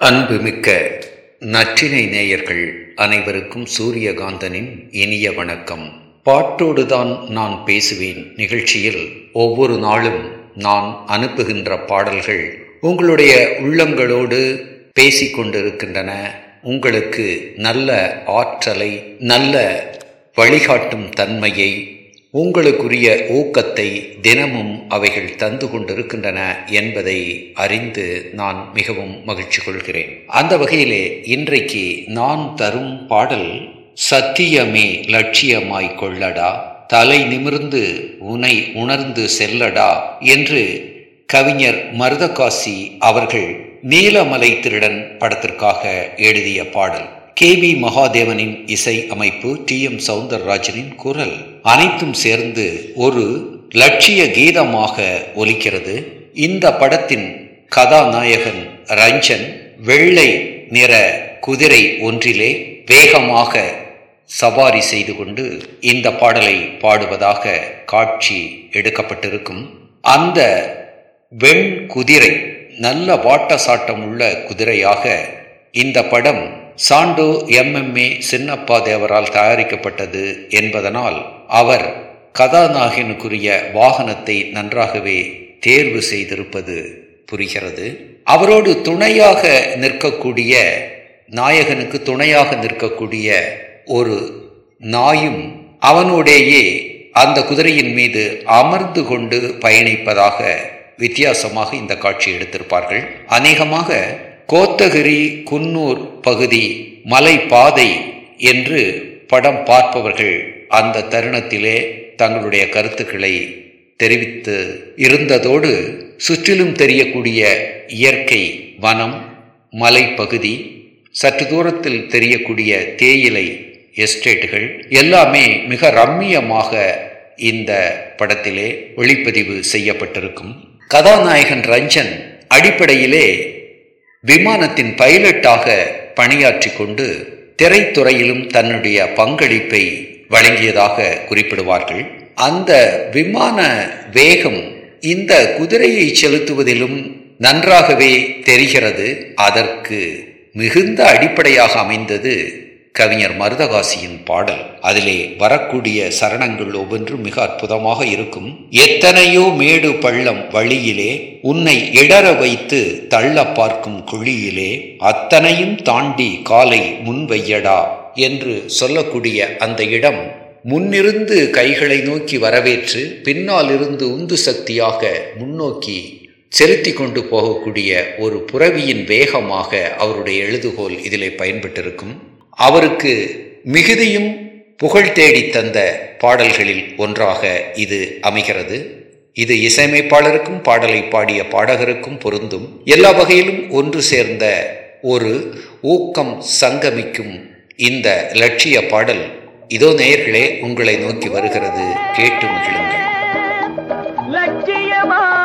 அன்புமிக்க நற்றினை நேயர்கள் அனைவருக்கும் சூரியகாந்தனின் இனிய வணக்கம். பாட்டோடுதான் நான் பேசுவேன் நிகழ்ச்சியில் ஒவ்வொரு நாளும் நான் அனுப்புகின்ற பாடல்கள் உங்களுடைய உள்ளங்களோடு பேசிக்கொண்டிருக்கின்றன உங்களுக்கு நல்ல ஆற்றலை நல்ல வழிகாட்டும் தன்மையை உங்களுக்குரிய ஊக்கத்தை தினமும் அவைகள் தந்து கொண்டிருக்கின்றன என்பதை அறிந்து நான் மிகவும் மகிழ்ச்சி கொள்கிறேன். அந்த வகையிலே இன்றைக்கு நான் தரும் பாடல் சத்தியமே லட்சியமாய் கொள்ளடா தலை நிமிர்ந்து உனை உணர்ந்து செல்லடா என்று கவிஞர் மருதகாசி அவர்கள் நீலமலை திருடன் படத்திற்காக எழுதிய பாடல். கே வி மகாதேவனின் இசை அமைப்பு டி எம் சவுந்தரராஜனின் குரல். அனைத்தும் சேர்ந்து ஒரு லட்சிய கீதமாக ஒலிக்கிறது. இந்த படத்தின் கதாநாயகன் ரஞ்சன் வெள்ளை நிற குதிரை ஒன்றிலே வேகமாக சவாரி செய்து கொண்டு இந்த பாடலை பாடுவதாக காட்சி எடுக்கப்பட்டிருக்கும். அந்த வெண் குதிரை நல்ல வாட்ட சாட்டம் உள்ள குதிரையாக இந்த படம் சாண்டோ எம்எம்ஏ சின்னப்பா தேவரால் தயாரிக்கப்பட்டது என்பதனால் அவர் கதாநாயகனுக்குரிய வாகனத்தை நன்றாகவே தேர்வு செய்திருப்பது புரிகிறது. அவரோடு துணையாக நிற்கக்கூடிய நாயகனுக்கு துணையாக நிற்கக்கூடிய ஒரு நாயும் அவனோடேயே அந்த குதிரையின் மீது அமர்ந்து கொண்டு பயணிப்பதாக வித்தியாசமாக இந்த காட்சி எடுத்திருப்பார்கள். அநேகமாக கோத்தகிரி குன்னூர் பகுதி மலை பாதை என்று படம் பார்ப்பவர்கள் அந்த தருணத்திலே தங்களுடைய கருத்துக்களை தெரிவித்து இருந்ததோடு சுற்றிலும் தெரியக்கூடிய இயற்கை வனம் மலைப்பகுதி சற்று தூரத்தில் தெரியக்கூடிய தேயிலை எஸ்டேட்டுகள் எல்லாமே மிக ரம்மியமாக இந்த படத்திலே ஒளிப்பதிவு செய்யப்பட்டிருக்கும். கதாநாயகன் ரஞ்சன் அடிப்படையிலே விமானத்தின் பைலட்டாக பணியாற்றி கொண்டு திரைத்துறையிலும் தன்னுடைய பங்களிப்பை வழங்கியதாக குறிப்பிடுவார்கள். அந்த விமான வேகம் இந்த குதிரையை செலுத்துவதிலும் நன்றாகவே தெரிகிறது. அதற்கு மிகுந்த அடிப்படையாக அமைந்தது கவிஞர் மருதகாசியின் பாடல். அதிலே வரக்கூடிய சரணங்கள் ஒவ்வொன்றும் மிக அற்புதமாக இருக்கும். எத்தனையோ மேடு பள்ளம் வழியிலே உன்னை இடர வைத்து தள்ள பார்க்கும் குழியிலே அத்தனையும் தாண்டி காலை முன்வையடா என்று சொல்லக்கூடிய அந்த இடம் முன்னிருந்து கைகளை நோக்கி வரவேற்று பின்னால் இருந்து உந்து சக்தியாக முன்னோக்கி செலுத்தி கொண்டு போகக்கூடிய ஒரு புறவியின் வேகமாக அவருடைய எழுதுகோல் இதிலே பயன்பட்டிருக்கும். அவருக்கு மிகுதியும் புகழ் தேடி தந்த பாடல்களில் ஒன்றாக இது அமைகிறது. இது இசையமைப்பாளருக்கும் பாடலை பாடிய பாடகருக்கும் பொருந்தும். எல்லா வகையிலும் ஒன்று சேர்ந்த ஒரு ஊக்கம் சங்கமிக்கும் இந்த லட்சிய பாடல் இதோ நேயர்களே உங்களை நோக்கி வருகிறது. கேட்டு மகிழுங்கள். லட்சியமா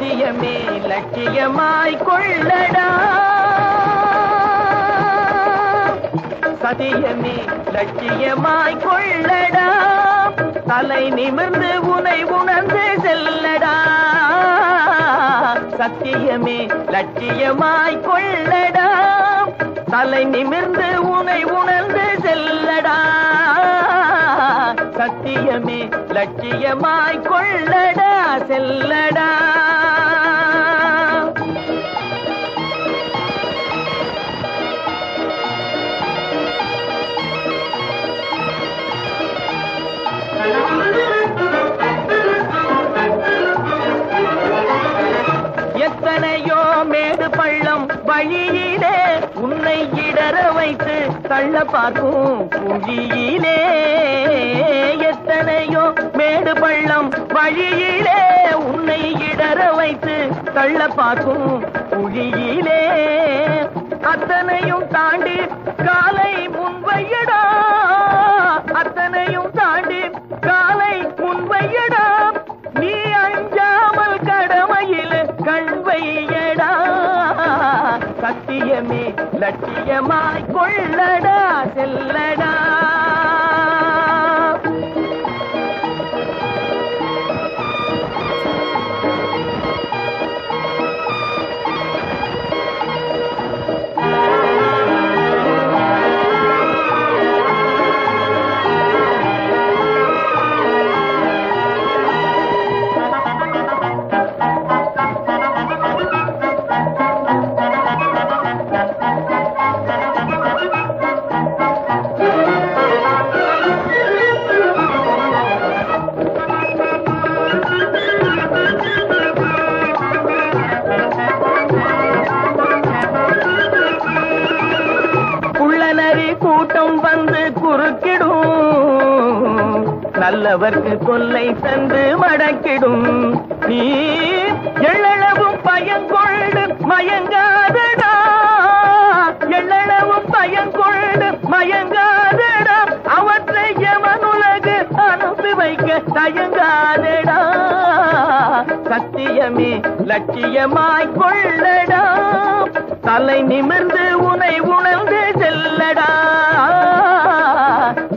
சத்தியமே லட்சியமாய் கொள்ளடா. சதியமே லட்சியமாய் கொள்ளடா. தலை நிமிர்ந்து உனை உணர்ந்து செல்லடா. சத்தியமே லட்சியமாய் கொள்ளடா. தலை நிமிர்ந்து உனை உணர்ந்து செல்லடா. சத்தியமே லட்சியமாய் கொள்ளடா செல்லடா. உன்னை இடர வைத்து தள்ள பார்க்கும் குழியிலே எத்தனையோ மேடு பள்ளம் வழியிலே உன்னை இடர வைத்து தள்ள பார்க்கும் குழியிலே அத்தனையும் தாண்டி காலை முன்வையிட நிஜமாய் கொள்ளடா செல்லடா. கூட்டம் வந்து குறுக்கிடும். நல்லவர்க்கு கொல்லை தந்து மடக்கிடும். நீ எள்ளளவும் பயங்கொண்டு லட்சியமே லட்சியமாய் கொள்ளடா. தலை நிமிர்ந்து உனை உணர்ந்து செல்லடா.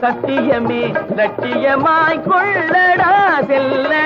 சத்தியமே லட்சியமாய் கொள்ளடா செல்ல